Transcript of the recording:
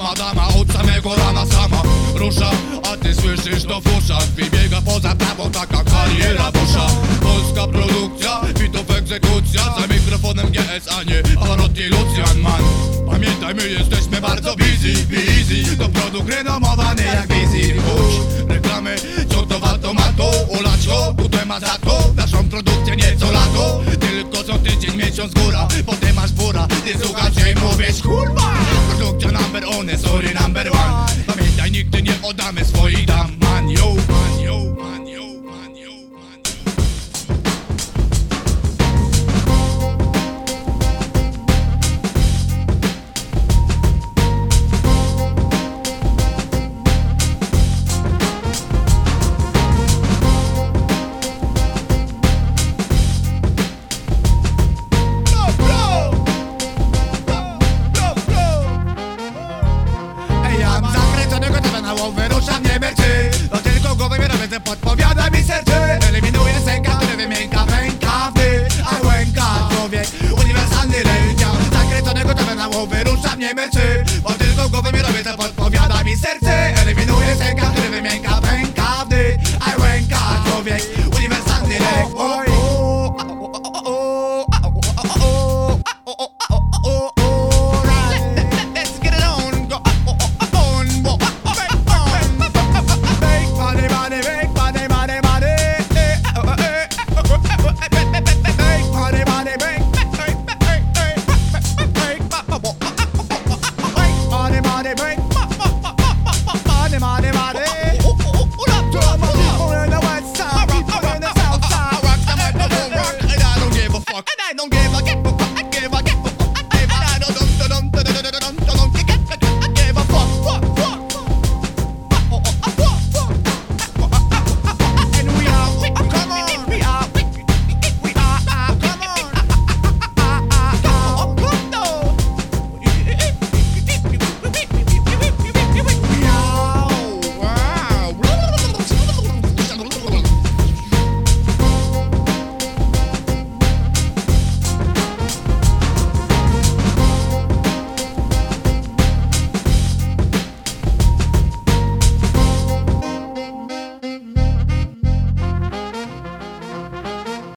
sama dama Od samego rana sama rusza. A ty słyszysz to w uszach Wybiega poza prawo taka kariera busza Polska produkcja, bitów egzekucja Za mikrofonem GSA nie Parodi Lucjan Man. Pamiętaj my jesteśmy bardzo busy, busy. To produkt renomowany jak busy Uć, reklamy co do automatu Ulać go, tutaj ma za to. Naszą produkcję nieco lato Tylko co tydzień miesiąc góra Potem masz bura, nie słuchaj number one. Pamiętaj, nigdy nie oddamy swoich dam, man, czoło wyruszam, nie mierczy. To tylko głowę mi robię, podpowiada mi serce. Eliminuję sęka, który wymienka pęka Wy, a łęka człowiek Uniwersalny lęcia Zakręcony gotowy na łów, wyruszam, nie mierczy. Bo tylko głowę mi robię,